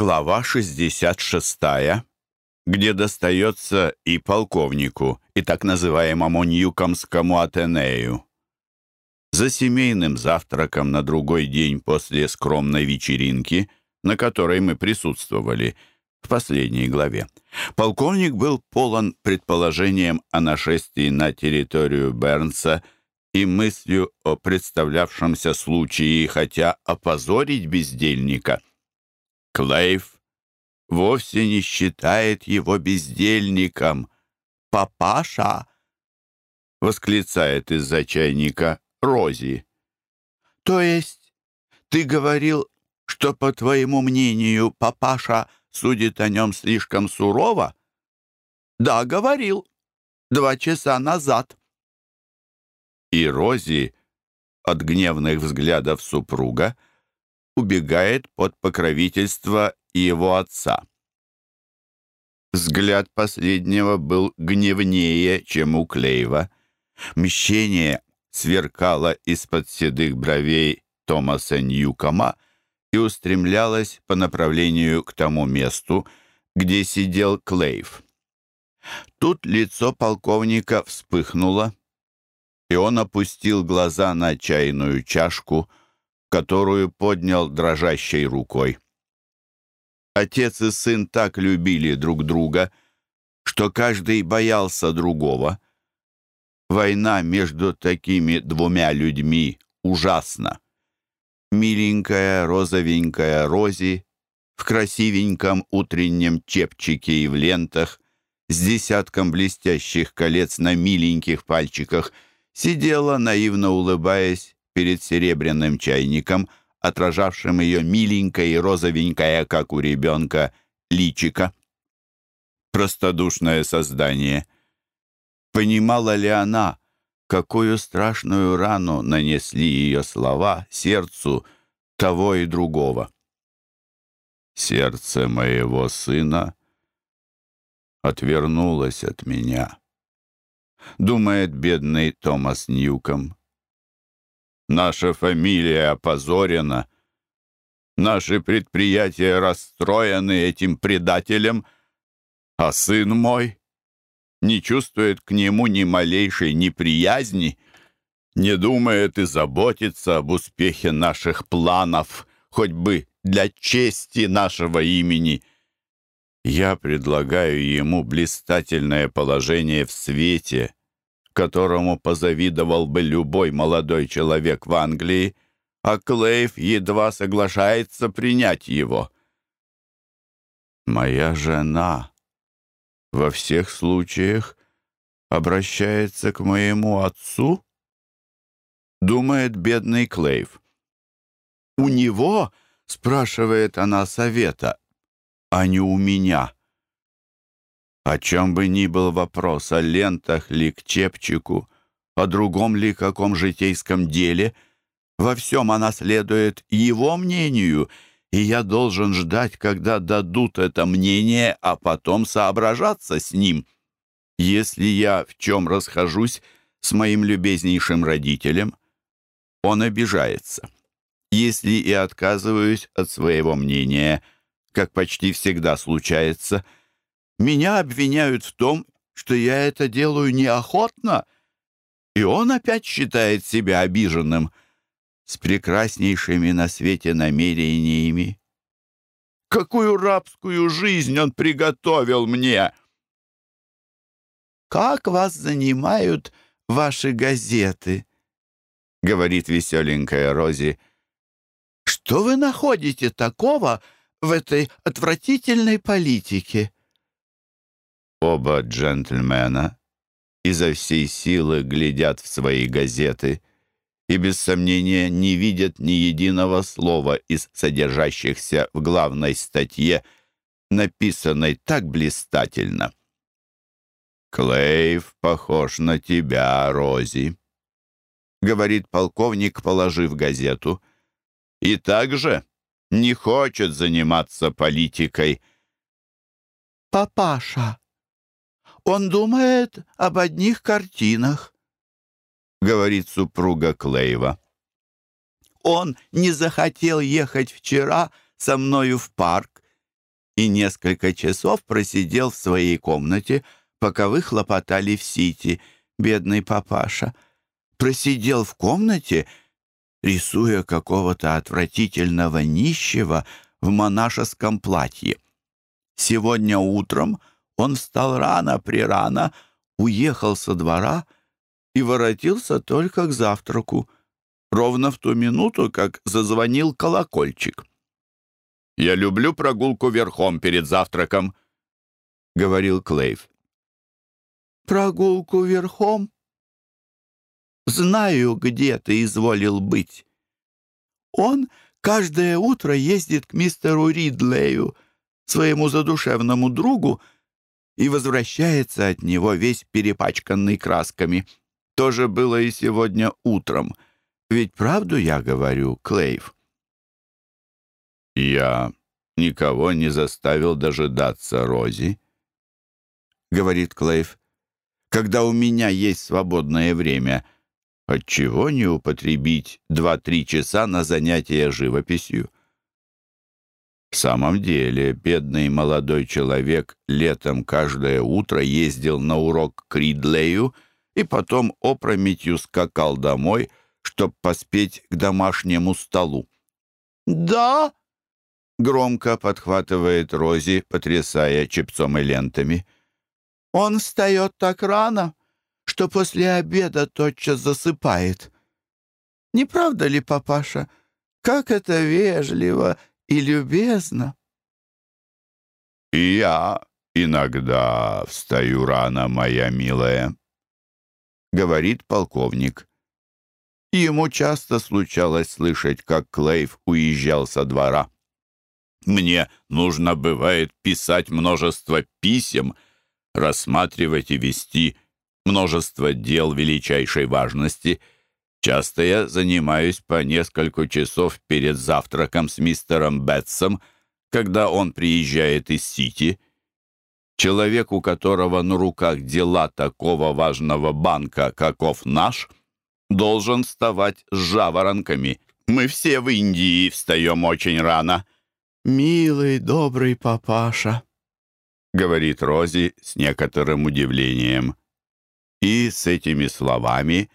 Глава 66, где достается и полковнику, и так называемому Ньюкомскому Атенею. За семейным завтраком на другой день после скромной вечеринки, на которой мы присутствовали в последней главе, полковник был полон предположением о нашествии на территорию Бернса и мыслью о представлявшемся случае, хотя опозорить бездельника – Клейв вовсе не считает его бездельником. «Папаша!» — восклицает из-за чайника Рози. «То есть ты говорил, что, по твоему мнению, папаша судит о нем слишком сурово?» «Да, говорил. Два часа назад». И Рози от гневных взглядов супруга — убегает под покровительство его отца. Взгляд последнего был гневнее, чем у Клейва. Мщение сверкало из-под седых бровей Томаса Ньюкома и устремлялось по направлению к тому месту, где сидел Клейв. Тут лицо полковника вспыхнуло, и он опустил глаза на чайную чашку — которую поднял дрожащей рукой. Отец и сын так любили друг друга, что каждый боялся другого. Война между такими двумя людьми ужасна. Миленькая розовенькая Рози в красивеньком утреннем чепчике и в лентах с десятком блестящих колец на миленьких пальчиках сидела, наивно улыбаясь, перед серебряным чайником, отражавшим ее миленькое и розовенькое, как у ребенка, личико. Простодушное создание. Понимала ли она, какую страшную рану нанесли ее слова сердцу того и другого? Сердце моего сына отвернулось от меня, думает бедный Томас Ньюком. Наша фамилия опозорена. Наши предприятия расстроены этим предателем, а сын мой не чувствует к нему ни малейшей неприязни, не думает и заботится об успехе наших планов, хоть бы для чести нашего имени. Я предлагаю ему блистательное положение в свете — которому позавидовал бы любой молодой человек в Англии, а Клейв едва соглашается принять его. «Моя жена во всех случаях обращается к моему отцу?» — думает бедный Клейв. «У него?» — спрашивает она совета, а не у меня. О чем бы ни был вопрос, о лентах ли к чепчику, о другом ли каком житейском деле, во всем она следует его мнению, и я должен ждать, когда дадут это мнение, а потом соображаться с ним. Если я в чем расхожусь с моим любезнейшим родителем, он обижается. Если и отказываюсь от своего мнения, как почти всегда случается — меня обвиняют в том, что я это делаю неохотно, и он опять считает себя обиженным с прекраснейшими на свете намерениями. Какую рабскую жизнь он приготовил мне! «Как вас занимают ваши газеты?» — говорит веселенькая Рози. «Что вы находите такого в этой отвратительной политике?» Оба джентльмена изо всей силы глядят в свои газеты и без сомнения не видят ни единого слова из содержащихся в главной статье, написанной так блистательно. «Клейв похож на тебя, Рози», — говорит полковник, положив газету. «И также не хочет заниматься политикой». «Папаша», он думает об одних картинах», — говорит супруга Клейва. «Он не захотел ехать вчера со мною в парк и несколько часов просидел в своей комнате, пока вы хлопотали в Сити, бедный папаша. Просидел в комнате, рисуя какого-то отвратительного нищего в монашеском платье. Сегодня утром он встал рано-прирано, уехал со двора и воротился только к завтраку, ровно в ту минуту, как зазвонил колокольчик. «Я люблю прогулку верхом перед завтраком», — говорил Клейв. «Прогулку верхом? Знаю, где ты изволил быть. Он каждое утро ездит к мистеру Ридлею, своему задушевному другу, и возвращается от него весь перепачканный красками. То же было и сегодня утром. Ведь правду я говорю, Клейв?» «Я никого не заставил дожидаться Рози», — говорит Клейв. «Когда у меня есть свободное время, отчего не употребить два-три часа на занятия живописью?» В самом деле, бедный молодой человек летом каждое утро ездил на урок к Ридлею и потом опрометью скакал домой, чтобы поспеть к домашнему столу. «Да!» Громко подхватывает Рози, потрясая чепцом и лентами. «Он встает так рано, что после обеда тотчас засыпает. Не правда ли, папаша? Как это вежливо и любезно!» «И я иногда встаю рано, моя милая», — говорит полковник. Ему часто случалось слышать, как Клейв уезжал со двора. Мне нужно, бывает, писать множество писем, рассматривать и вести множество дел величайшей важности. Часто я занимаюсь по несколько часов перед завтраком с мистером Бетсом, когда он приезжает из Сити. Человек, у которого на руках дела такого важного банка, каков наш, должен вставать с жаворонками. Мы все в Индии встаем очень рано — «Милый, добрый папаша», — говорит Рози с некоторым удивлением. И с этими словами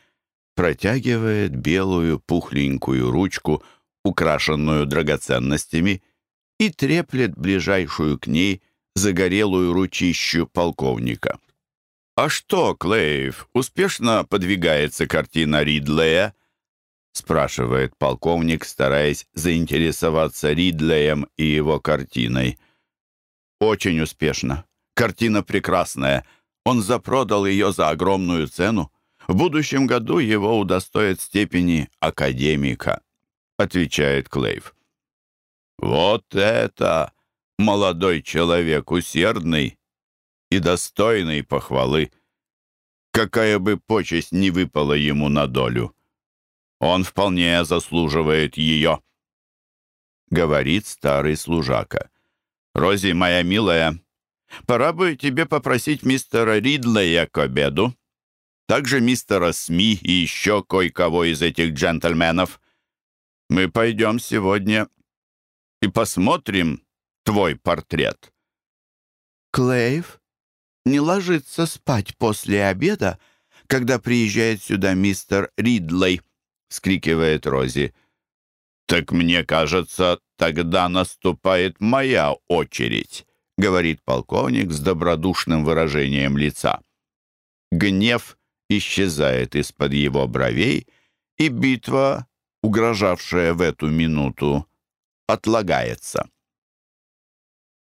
протягивает белую пухленькую ручку, украшенную драгоценностями, и треплет ближайшую к ней загорелую ручищу полковника. «А что, Клейв, успешно подвигается картина Ридлея?» спрашивает полковник, стараясь заинтересоваться Ридлеем и его картиной. «Очень успешно. Картина прекрасная. Он запродал ее за огромную цену. В будущем году его удостоят степени академика», — отвечает Клейв. «Вот это молодой человек усердный и достойный похвалы! Какая бы почесть не выпала ему на долю!» Он вполне заслуживает ее», — говорит старый служака. «Рози, моя милая, пора бы тебе попросить мистера Ридлея к обеду, также мистера СМИ и еще кое-кого из этих джентльменов. Мы пойдем сегодня и посмотрим твой портрет». Клейв не ложится спать после обеда, когда приезжает сюда мистер Ридлей, — скрикивает Рози. «Так мне кажется, тогда наступает моя очередь», — говорит полковник с добродушным выражением лица. Гнев исчезает из-под его бровей, и битва, угрожавшая в эту минуту, отлагается.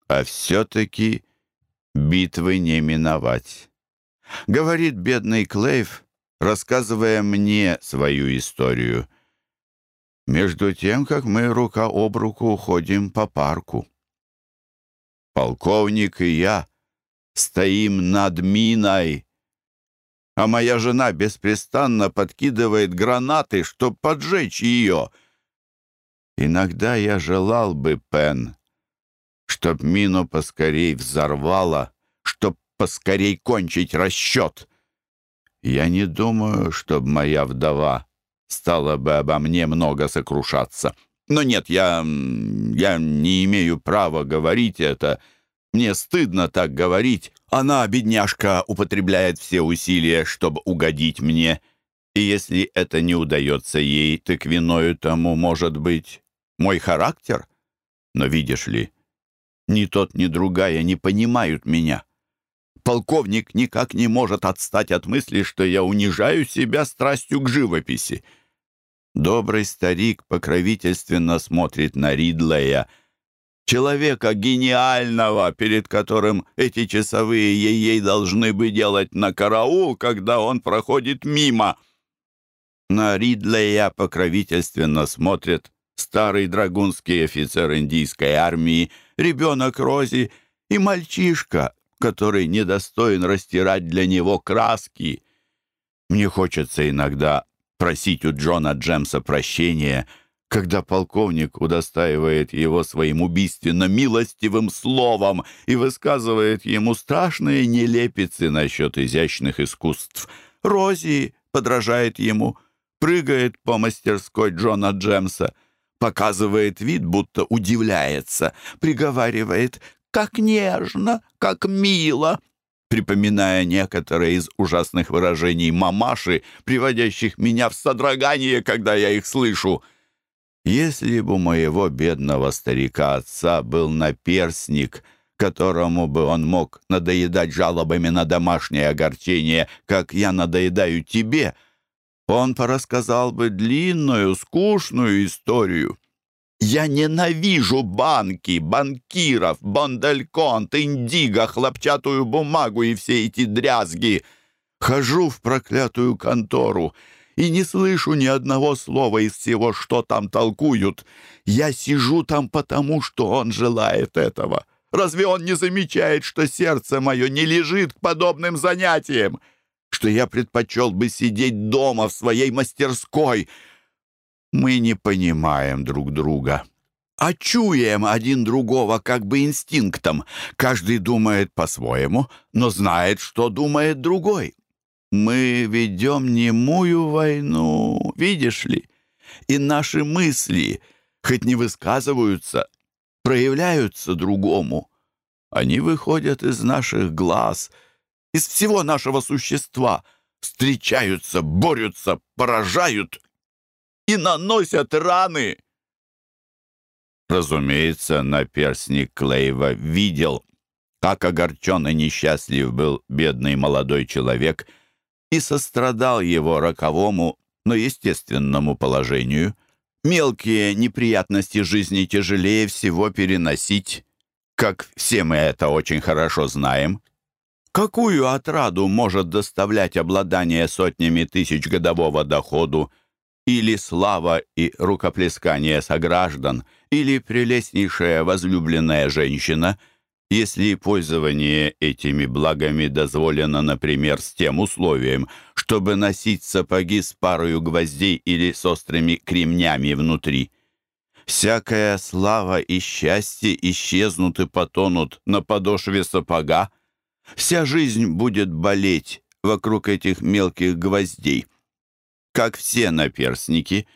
А все-таки битвы не миновать. Говорит бедный Клейв, рассказывая мне свою историю. Между тем, как мы рука об руку уходим по парку. Полковник и я стоим над миной, а моя жена беспрестанно подкидывает гранаты, чтобы поджечь ее. Иногда я желал бы, Пен, чтоб мину поскорей взорвала, чтоб поскорей кончить расчет. Я не думаю, чтобы моя вдова стала бы обо мне много сокрушаться. Но нет, я... я не имею права говорить это. Мне стыдно так говорить. Она, бедняжка, употребляет все усилия, чтобы угодить мне. И если это не удается ей, так виною тому, может быть, мой характер. Но видишь ли, ни тот, ни другая не понимают меня. Полковник никак не может отстать от мысли, что я унижаю себя страстью к живописи. Добрый старик покровительственно смотрит на Ридлея, человека гениального, перед которым эти часовые ей-ей должны бы делать на караул, когда он проходит мимо. На Ридлея покровительственно смотрит старый драгунский офицер индийской армии, ребенок Рози и мальчишка, который недостоин растирать для него краски. Мне хочется иногда просить у Джона Джемса прощения, когда полковник удостаивает его своим убийственно милостивым словом и высказывает ему страшные нелепицы насчет изящных искусств. Рози подражает ему, прыгает по мастерской Джона Джемса, показывает вид, будто удивляется, приговаривает «как нежно, как мило» припоминая некоторые из ужасных выражений мамаши, приводящих меня в содрогание, когда я их слышу. Если бы у моего бедного старика-отца был наперсник, которому бы он мог надоедать жалобами на домашнее огорчение, как я надоедаю тебе, он порассказал бы длинную, скучную историю. Я ненавижу банки, банкиров, бондельконт, индиго, хлопчатую бумагу и все эти дрязги. Хожу в проклятую контору и не слышу ни одного слова из всего, что там толкуют. Я сижу там потому, что он желает этого. Разве он не замечает, что сердце мое не лежит к подобным занятиям? Что я предпочел бы сидеть дома в своей мастерской — мы не понимаем друг друга. А чуем один другого как бы инстинктом. Каждый думает по-своему, но знает, что думает другой. Мы ведем немую войну, видишь ли? И наши мысли, хоть не высказываются, проявляются другому. Они выходят из наших глаз, из всего нашего существа, встречаются, борются, поражают и наносят раны. Разумеется, наперсник Клейва видел, как огорчен и несчастлив был бедный молодой человек и сострадал его роковому, но естественному положению. Мелкие неприятности жизни тяжелее всего переносить, как все мы это очень хорошо знаем. Какую отраду может доставлять обладание сотнями тысяч годового доходу – или слава и рукоплескание сограждан, или прелестнейшая возлюбленная женщина, если пользование этими благами дозволено, например, с тем условием, чтобы носить сапоги с парою гвоздей или с острыми кремнями внутри. Всякая слава и счастье исчезнут и потонут на подошве сапога. Вся жизнь будет болеть вокруг этих мелких гвоздей. Как все наперсники,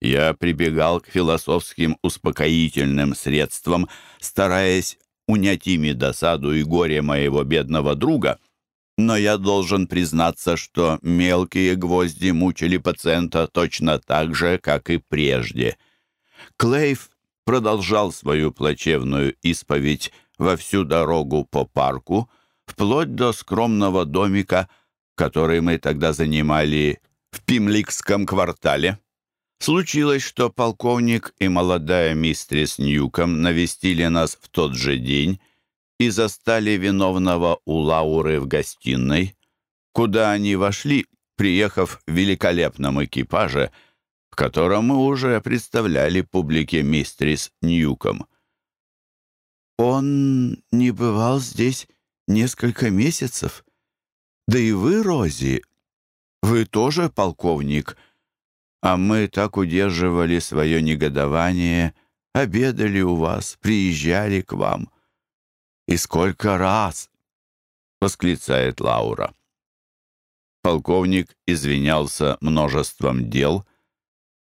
я прибегал к философским успокоительным средствам, стараясь унять ими досаду и горе моего бедного друга. Но я должен признаться, что мелкие гвозди мучили пациента точно так же, как и прежде. Клейв продолжал свою плачевную исповедь во всю дорогу по парку, вплоть до скромного домика, который мы тогда занимали в Пимликском квартале. Случилось, что полковник и молодая мистрис Ньюком навестили нас в тот же день и застали виновного у Лауры в гостиной, куда они вошли, приехав в великолепном экипаже, в котором мы уже представляли публике мистрис Ньюком. «Он не бывал здесь несколько месяцев. Да и вы, Рози, вы тоже полковник? А мы так удерживали свое негодование, обедали у вас, приезжали к вам. И сколько раз!» — восклицает Лаура. Полковник извинялся множеством дел.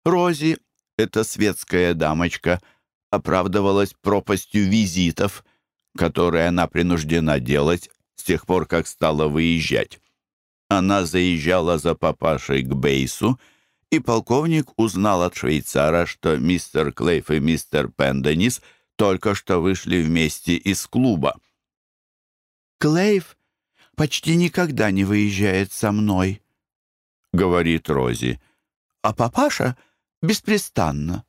Рози эта светская дамочка оправдывалась пропастью визитов, которые она принуждена делать с тех пор, как стала выезжать. Она заезжала за папашей к Бейсу, и полковник узнал от швейцара, что мистер Клейф и мистер Пенденис только что вышли вместе из клуба. «Клейф почти никогда не выезжает со мной», — говорит Рози, «а папаша беспрестанно».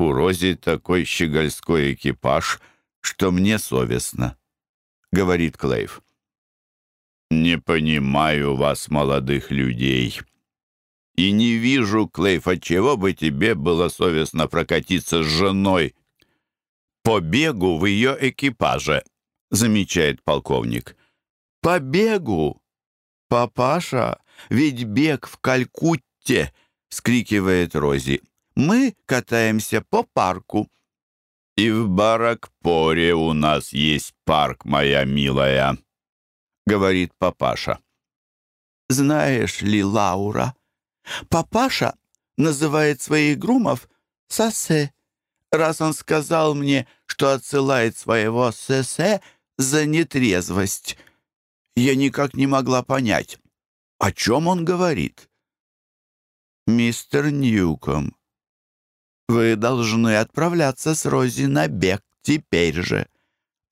«У Рози такой щегольской экипаж, что мне совестно», — говорит Клейф. «Не понимаю вас, молодых людей», и не вижу, Клейф, чего бы тебе было совестно прокатиться с женой по бегу в ее экипаже, замечает полковник. По бегу? Папаша, ведь бег в Калькутте, скрикивает Рози. Мы катаемся по парку. И в Баракпоре у нас есть парк, моя милая, говорит папаша. Знаешь ли, Лаура, Папаша называет своих грумов «сасе», раз он сказал мне, что отсылает своего «сесе» за нетрезвость. Я никак не могла понять, о чем он говорит. «Мистер Ньюком, вы должны отправляться с Рози на бег теперь же.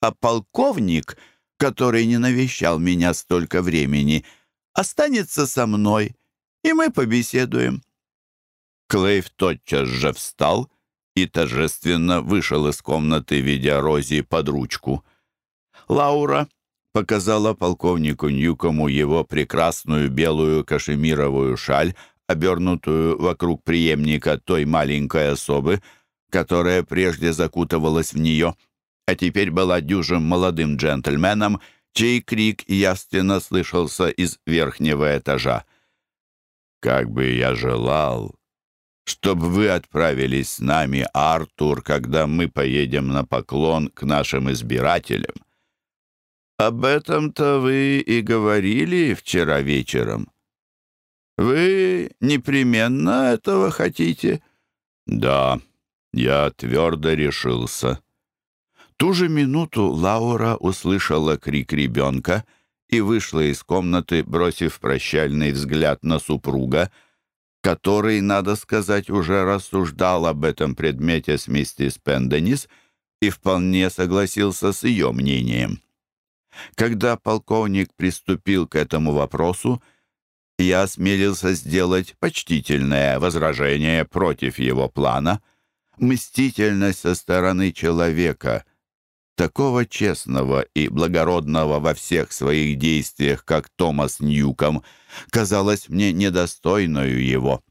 А полковник, который не навещал меня столько времени, останется со мной» и мы побеседуем». Клейв тотчас же встал и торжественно вышел из комнаты, ведя Рози под ручку. Лаура показала полковнику Ньюкому его прекрасную белую кашемировую шаль, обернутую вокруг преемника той маленькой особы, которая прежде закутывалась в нее, а теперь была дюжим молодым джентльменом, чей крик явственно слышался из верхнего этажа. Как бы я желал, чтобы вы отправились с нами, Артур, когда мы поедем на поклон к нашим избирателям. Об этом-то вы и говорили вчера вечером. Вы непременно этого хотите? Да, я твердо решился. Ту же минуту Лаура услышала крик ребенка — и вышла из комнаты, бросив прощальный взгляд на супруга, который, надо сказать, уже рассуждал об этом предмете с миссис Пенденис и вполне согласился с ее мнением. Когда полковник приступил к этому вопросу, я осмелился сделать почтительное возражение против его плана. Мстительность со стороны человека — такого честного и благородного во всех своих действиях, как Томас Ньюком, казалось мне недостойную его.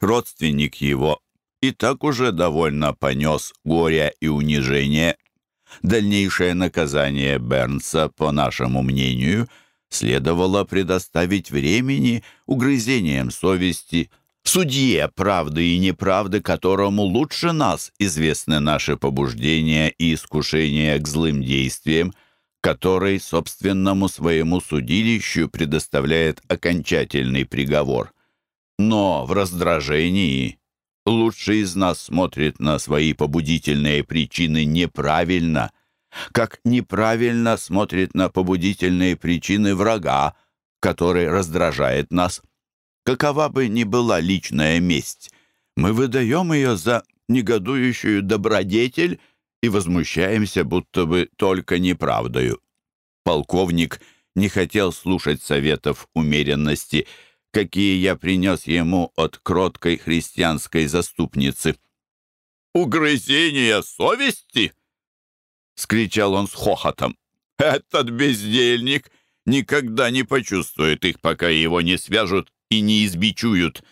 Родственник его и так уже довольно понес горя и унижение. Дальнейшее наказание Бернса, по нашему мнению, следовало предоставить времени угрызениям совести, судье правды и неправды, которому лучше нас известны наши побуждения и искушения к злым действиям, который собственному своему судилищу предоставляет окончательный приговор. Но в раздражении лучший из нас смотрит на свои побудительные причины неправильно, как неправильно смотрит на побудительные причины врага, который раздражает нас какова бы ни была личная месть, мы выдаем ее за негодующую добродетель и возмущаемся, будто бы только неправдою. Полковник не хотел слушать советов умеренности, какие я принес ему от кроткой христианской заступницы. «Угрызение совести!» — скричал он с хохотом. «Этот бездельник никогда не почувствует их, пока его не свяжут и не избичуют.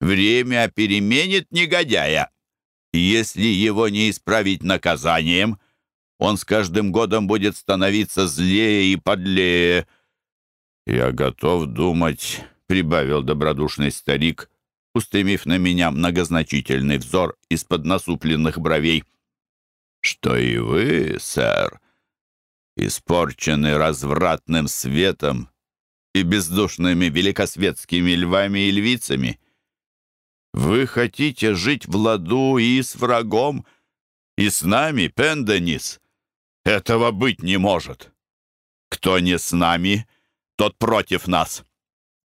Время переменит негодяя. Если его не исправить наказанием, он с каждым годом будет становиться злее и подлее. «Я готов думать», — прибавил добродушный старик, устремив на меня многозначительный взор из-под насупленных бровей. «Что и вы, сэр, испорчены развратным светом и бездушными великосветскими львами и львицами. Вы хотите жить в ладу и с врагом, и с нами, Пенденис? Этого быть не может. Кто не с нами, тот против нас.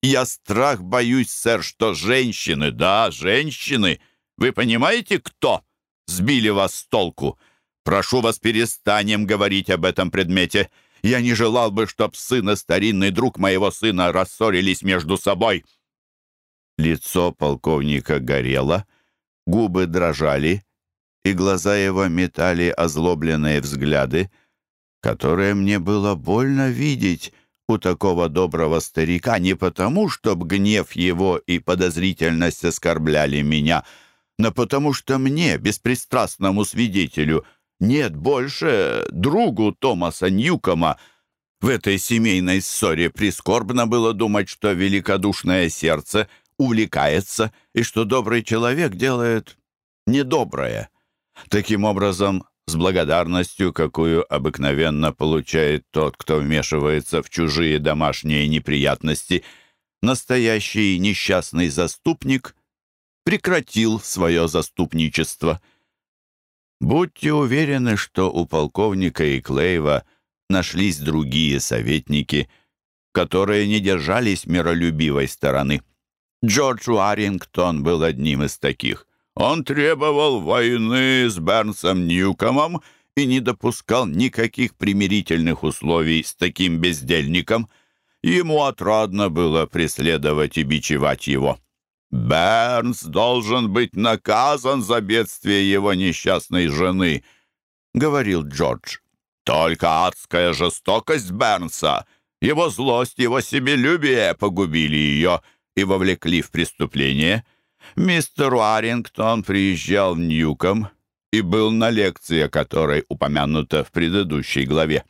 Я страх боюсь, сэр, что женщины, да, женщины, вы понимаете, кто сбили вас с толку? Прошу вас, перестанем говорить об этом предмете. Я не желал бы, чтоб сын и старинный друг моего сына рассорились между собой». Лицо полковника горело, губы дрожали, и глаза его метали озлобленные взгляды, которые мне было больно видеть у такого доброго старика не потому, чтоб гнев его и подозрительность оскорбляли меня, но потому что мне, беспристрастному свидетелю, нет больше другу Томаса Ньюкома. В этой семейной ссоре прискорбно было думать, что великодушное сердце увлекается и что добрый человек делает недоброе. Таким образом, с благодарностью, какую обыкновенно получает тот, кто вмешивается в чужие домашние неприятности, настоящий несчастный заступник прекратил свое заступничество — Будьте уверены, что у полковника и Клейва нашлись другие советники, которые не держались миролюбивой стороны. Джордж Уаррингтон был одним из таких. Он требовал войны с Бернсом Ньюкомом и не допускал никаких примирительных условий с таким бездельником. Ему отрадно было преследовать и бичевать его. Бернс должен быть наказан за бедствие его несчастной жены», — говорил Джордж. «Только адская жестокость Бернса, его злость, его себелюбие погубили ее и вовлекли в преступление. Мистер Уаррингтон приезжал в Ньюком и был на лекции, о которой упомянуто в предыдущей главе.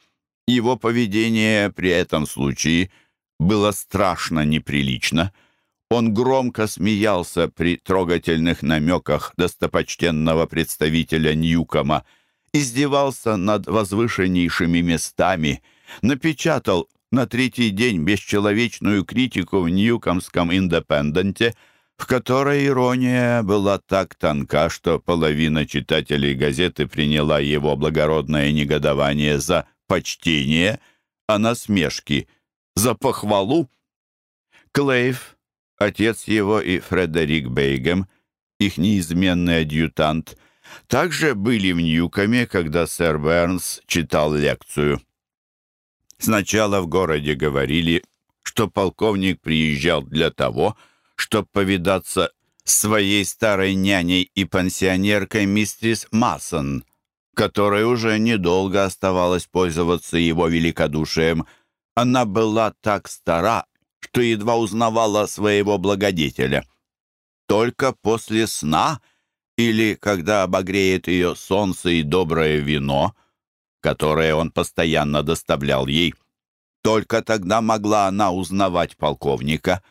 Его поведение при этом случае было страшно неприлично — он громко смеялся при трогательных намеках достопочтенного представителя Ньюкома, издевался над возвышеннейшими местами, напечатал на третий день бесчеловечную критику в Ньюкомском «Индепенденте», в которой ирония была так тонка, что половина читателей газеты приняла его благородное негодование за почтение, а насмешки — за похвалу. Клейв Отец его и Фредерик Бейгем, их неизменный адъютант, также были в Ньюкоме, когда сэр Бернс читал лекцию. Сначала в городе говорили, что полковник приезжал для того, чтобы повидаться с своей старой няней и пансионеркой мистерис Массон, которой уже недолго оставалось пользоваться его великодушием. Она была так стара, что едва узнавала своего благодетеля. Только после сна или когда обогреет ее солнце и доброе вино, которое он постоянно доставлял ей, только тогда могла она узнавать полковника.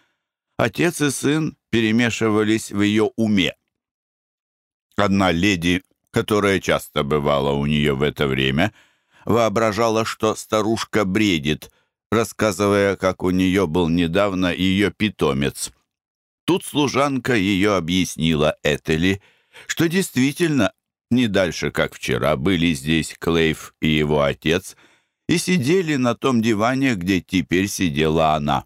Отец и сын перемешивались в ее уме. Одна леди, которая часто бывала у нее в это время, воображала, что старушка бредит, рассказывая, как у нее был недавно ее питомец. Тут служанка ее объяснила Этели, что действительно не дальше, как вчера, были здесь Клейв и его отец и сидели на том диване, где теперь сидела она.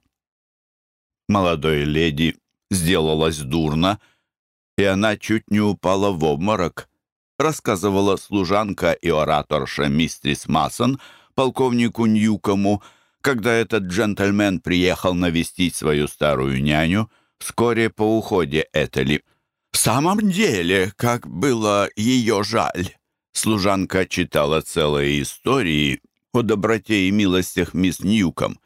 Молодой леди сделалась дурно, и она чуть не упала в обморок, рассказывала служанка и ораторша мистрис Масон полковнику Ньюкому, когда этот джентльмен приехал навестить свою старую няню вскоре по уходе Этели. «В самом деле, как было ее жаль!» Служанка читала целые истории о доброте и милостях мисс Ньюком.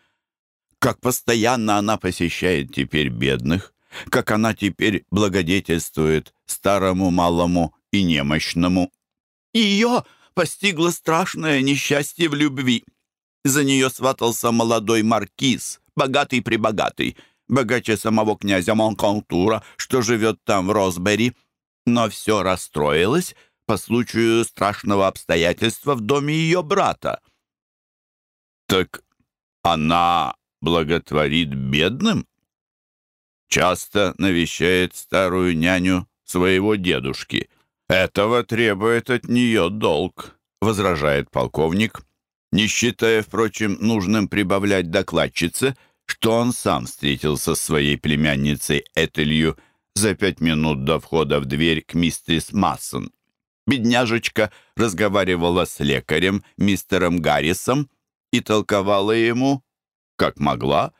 Как постоянно она посещает теперь бедных, как она теперь благодетельствует старому, малому и немощному. Ее постигло страшное несчастье в любви. За нее сватался молодой маркиз, богатый-пребогатый, богаче самого князя Монконтура, что живет там в Росбери. Но все расстроилось по случаю страшного обстоятельства в доме ее брата. «Так она благотворит бедным?» часто навещает старую няню своего дедушки. Этого требует от нее долг, возражает полковник, не считая, впрочем, нужным прибавлять докладчице, что он сам встретился с своей племянницей Этелью за пять минут до входа в дверь к мистерис Массон. Бедняжечка разговаривала с лекарем, мистером Гаррисом, и толковала ему, как могла,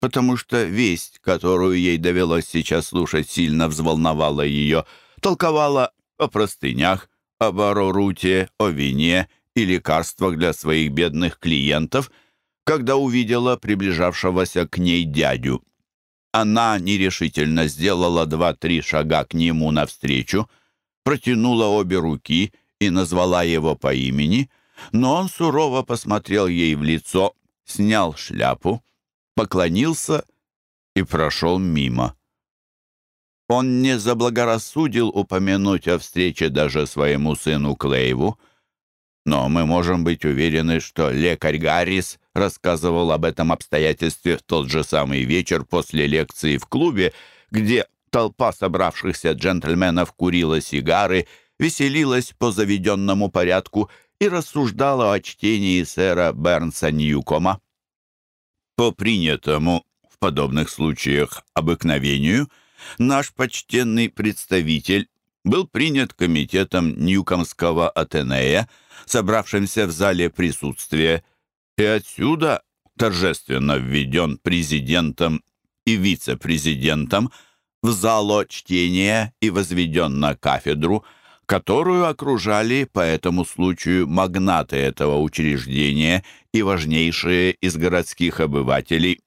потому что весть, которую ей довелось сейчас слушать, сильно взволновала ее, толковала о простынях, об ороруте, о вине и лекарствах для своих бедных клиентов, когда увидела приближавшегося к ней дядю. Она нерешительно сделала два-три шага к нему навстречу, протянула обе руки и назвала его по имени, но он сурово посмотрел ей в лицо, снял шляпу, поклонился и прошел мимо. Он не заблагорассудил упомянуть о встрече даже своему сыну Клейву, но мы можем быть уверены, что лекарь Гаррис рассказывал об этом обстоятельстве в тот же самый вечер после лекции в клубе, где толпа собравшихся джентльменов курила сигары, веселилась по заведенному порядку и рассуждала о чтении сэра Бернса Ньюкома. По принятому в подобных случаях обыкновению наш почтенный представитель был принят комитетом Ньюкомского Атенея, собравшимся в зале присутствия, и отсюда торжественно введен президентом и вице-президентом в зало чтения и возведен на кафедру, которую окружали по этому случаю магнаты этого учреждения и важнейшие из городских обывателей.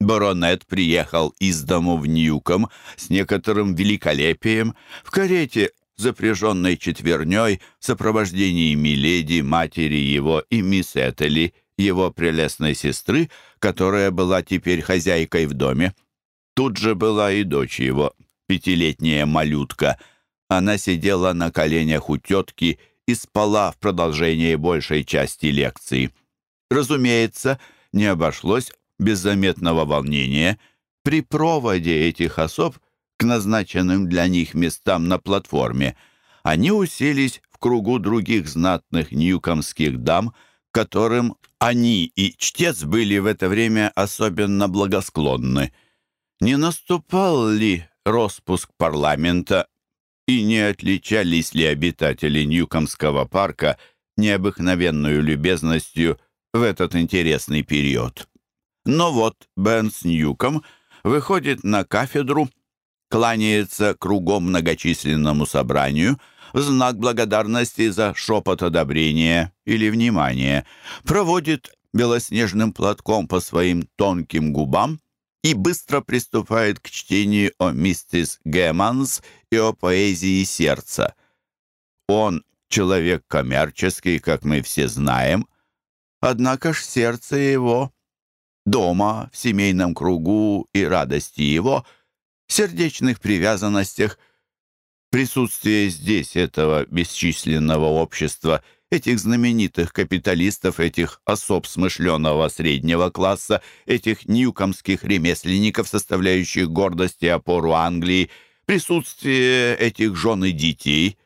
Баронет приехал из дому в Ньюком с некоторым великолепием в карете, запряженной четверней, в сопровождении Миледи, матери его и мисс Этели, его прелестной сестры, которая была теперь хозяйкой в доме. Тут же была и дочь его, пятилетняя малютка. Она сидела на коленях у тетки и спала в продолжении большей части лекции. Разумеется, не обошлось без заметного волнения при проводе этих особ к назначенным для них местам на платформе. Они уселись в кругу других знатных ньюкомских дам, которым они и чтец были в это время особенно благосклонны — не наступал ли распуск парламента и не отличались ли обитатели Ньюкомского парка необыкновенную любезностью в этот интересный период. Но вот Бенс Ньюком выходит на кафедру, кланяется кругом многочисленному собранию в знак благодарности за шепот одобрения или внимания, проводит белоснежным платком по своим тонким губам и быстро приступает к чтению о миссис Гэммонс и о поэзии сердца. Он человек коммерческий, как мы все знаем, однако ж сердце его дома, в семейном кругу и радости его, сердечных привязанностях, присутствие здесь этого бесчисленного общества – этих знаменитых капиталистов, этих особ смышленого среднего класса, этих ньюкомских ремесленников, составляющих гордость и опору Англии, присутствие этих жен и детей.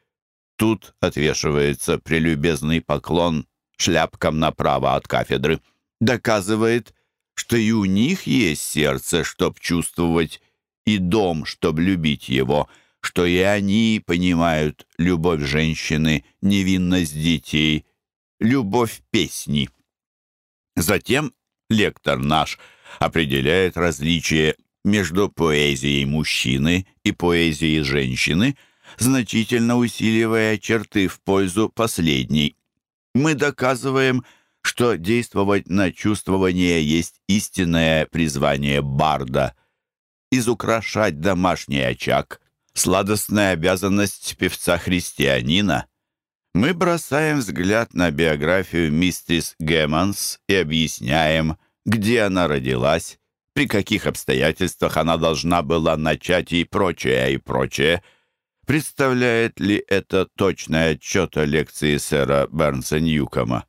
Тут отвешивается прелюбезный поклон шляпкам направо от кафедры. Доказывает, что и у них есть сердце, чтоб чувствовать, и дом, чтоб любить его — что и они понимают любовь женщины, невинность детей, любовь песни. Затем лектор наш определяет различие между поэзией мужчины и поэзией женщины, значительно усиливая черты в пользу последней. Мы доказываем, что действовать на чувствование есть истинное призвание барда. Изукрашать домашний очаг, сладостная обязанность певца-христианина. Мы бросаем взгляд на биографию мистерис Гэммонс и объясняем, где она родилась, при каких обстоятельствах она должна была начать и прочее, и прочее. Представляет ли это точный отчет о лекции сэра Бернса Ньюкома?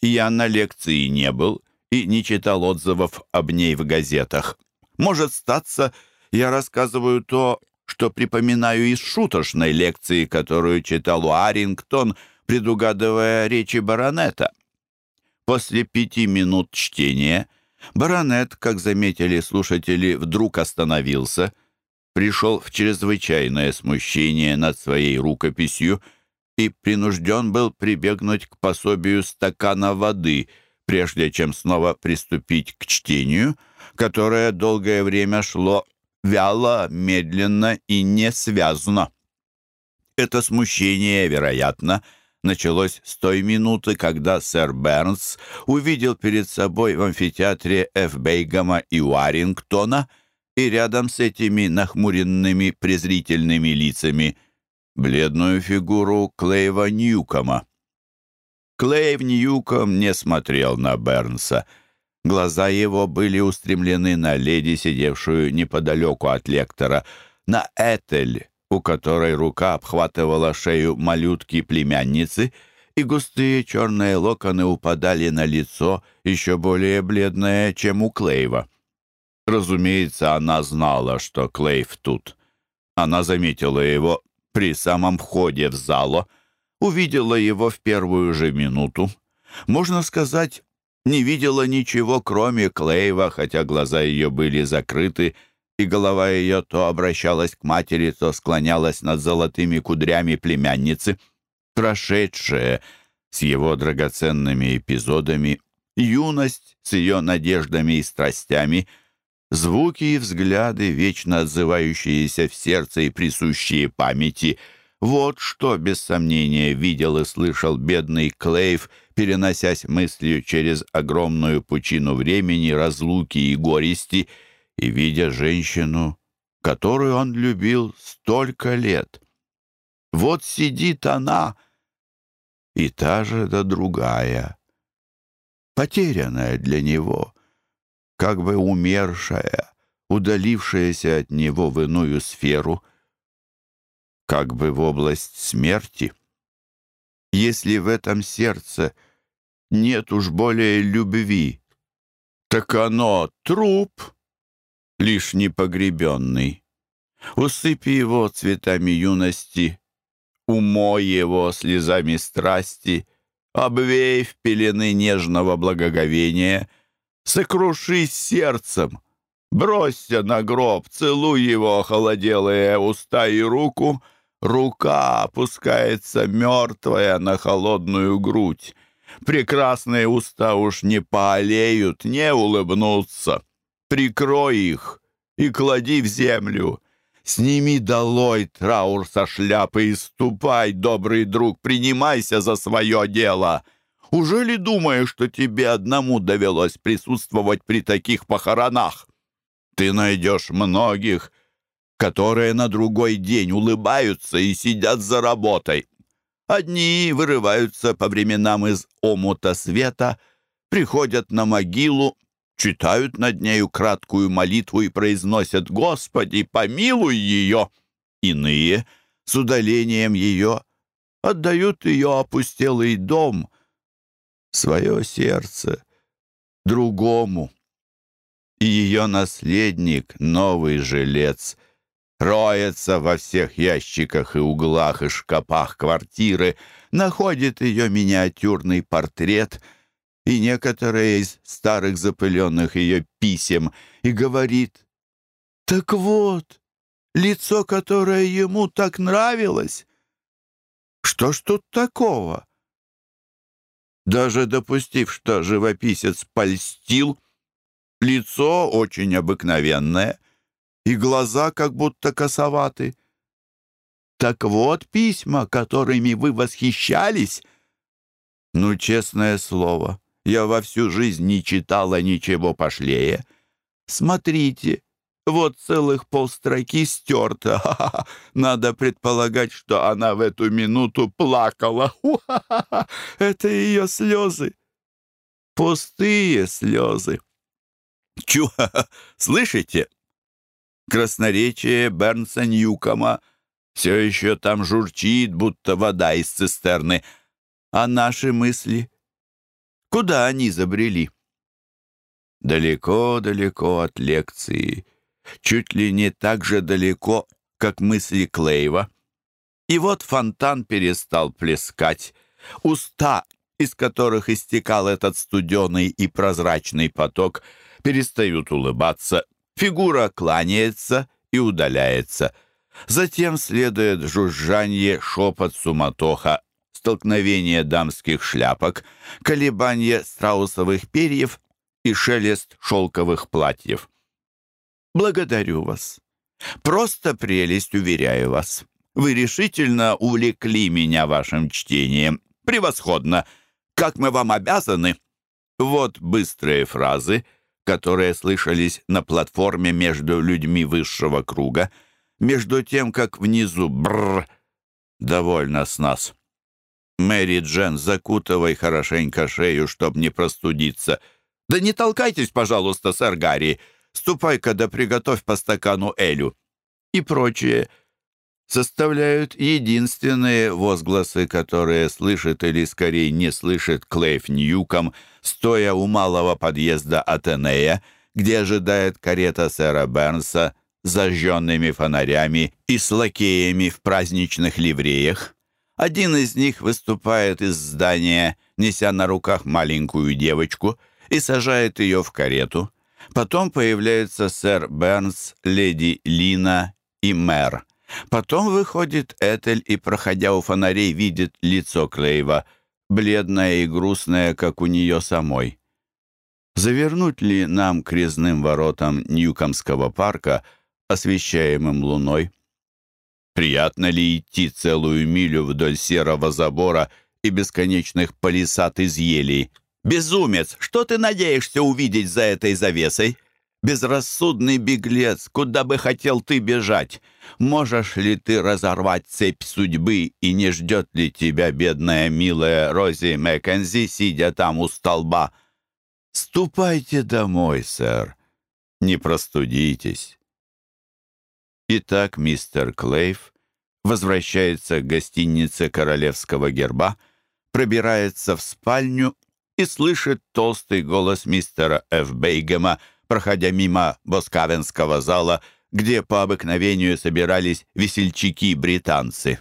Я на лекции не был и не читал отзывов об ней в газетах. Может статься, Я рассказываю то, что припоминаю из шуточной лекции, которую читал Уарингтон, предугадывая речи баронета. После пяти минут чтения баронет, как заметили слушатели, вдруг остановился, пришел в чрезвычайное смущение над своей рукописью и принужден был прибегнуть к пособию стакана воды, прежде чем снова приступить к чтению, которое долгое время шло вяло, медленно и несвязно. Это смущение, вероятно, началось с той минуты, когда сэр Бернс увидел перед собой в амфитеатре Ф. Бейгама и Уарингтона и рядом с этими нахмуренными презрительными лицами бледную фигуру Клейва Ньюкома. Клейв Ньюком не смотрел на Бернса. Глаза его были устремлены на леди, сидевшую неподалеку от лектора, на Этель, у которой рука обхватывала шею малютки-племянницы, и густые черные локоны упадали на лицо, еще более бледное, чем у Клейва. Разумеется, она знала, что Клейв тут. Она заметила его при самом входе в зало, увидела его в первую же минуту. Можно сказать, не видела ничего, кроме Клейва, хотя глаза ее были закрыты, и голова ее то обращалась к матери, то склонялась над золотыми кудрями племянницы. Прошедшая с его драгоценными эпизодами, юность с ее надеждами и страстями, звуки и взгляды, вечно отзывающиеся в сердце и присущие памяти — вот что, без сомнения, видел и слышал бедный Клейв, переносясь мыслью через огромную пучину времени, разлуки и горести — и видя женщину, которую он любил столько лет. Вот сидит она, и та же да другая, потерянная для него, как бы умершая, удалившаяся от него в иную сферу, как бы в область смерти. Если в этом сердце нет уж более любви, так оно труп, лишь непогребенный. Усыпи его цветами юности, умой его слезами страсти, обвей в пелены нежного благоговения, сокрушись сердцем, бросься на гроб, целуй его охолоделые уста и руку, рука опускается мертвая на холодную грудь. Прекрасные уста уж не поолеют, не улыбнутся. Прикрой их и клади в землю. Сними долой траур со шляпы и ступай, добрый друг, принимайся за свое дело. Уже ли думаешь, что тебе одному довелось присутствовать при таких похоронах? Ты найдешь многих, которые на другой день улыбаются и сидят за работой. Одни вырываются по временам из омута света, приходят на могилу, читают над нею краткую молитву и произносят «Господи, помилуй ее!» Иные с удалением ее отдают ее опустелый дом, свое сердце другому. И ее наследник, новый жилец, роется во всех ящиках и углах и шкапах квартиры, находит ее миниатюрный портрет — и некоторые из старых запыленных ее писем и говорит, «Так вот, лицо, которое ему так нравилось, что ж тут такого?» Даже допустив, что живописец польстил, лицо очень обыкновенное, и глаза как будто косоваты. Так вот письма, которыми вы восхищались. Ну, честное слово, я во всю жизнь не читала ничего пошлее. Смотрите, вот целых полстроки стерто. Надо предполагать, что она в эту минуту плакала. Это ее слезы. Пустые слезы. Чу, слышите? Красноречие Бернса Ньюкома все еще там журчит, будто вода из цистерны. А наши мысли — Куда они забрели? Далеко-далеко от лекции, чуть ли не так же далеко, как мысли Клейва. И вот фонтан перестал плескать. Уста, из которых истекал этот студеный и прозрачный поток, перестают улыбаться. Фигура кланяется и удаляется. Затем следует жужжание, шепот, суматоха, столкновение дамских шляпок, колебание страусовых перьев и шелест шелковых платьев. Благодарю вас. Просто прелесть, уверяю вас. Вы решительно увлекли меня вашим чтением. Превосходно. Как мы вам обязаны? Вот быстрые фразы, которые слышались на платформе между людьми высшего круга, между тем, как внизу бррр. Довольно с нас. Мэри Джен, закутывай хорошенько шею, чтоб не простудиться. Да не толкайтесь, пожалуйста, сэр Гарри. Ступай-ка да приготовь по стакану Элю и прочее составляют единственные возгласы, которые слышит или скорее не слышит Клейф Ньюком, стоя у малого подъезда Атенея, где ожидает карета сэра Бернса с зажженными фонарями и с лакеями в праздничных ливреях. Один из них выступает из здания, неся на руках маленькую девочку, и сажает ее в карету. Потом появляются сэр Бернс, леди Лина и мэр. Потом выходит Этель и, проходя у фонарей, видит лицо Клейва, бледное и грустное, как у нее самой. Завернуть ли нам к резным воротам Ньюкомского парка, освещаемым луной? Приятно ли идти целую милю вдоль серого забора и бесконечных палисад из елей? Безумец, что ты надеешься увидеть за этой завесой? Безрассудный беглец, куда бы хотел ты бежать? Можешь ли ты разорвать цепь судьбы, и не ждет ли тебя бедная, милая Рози Маккензи, сидя там у столба? Ступайте домой, сэр. Не простудитесь. Итак, мистер Клейв возвращается к гостинице Королевского герба, пробирается в спальню и слышит толстый голос мистера Ф. Бейгема — проходя мимо Боскавенского зала, где по обыкновению собирались весельчаки-британцы.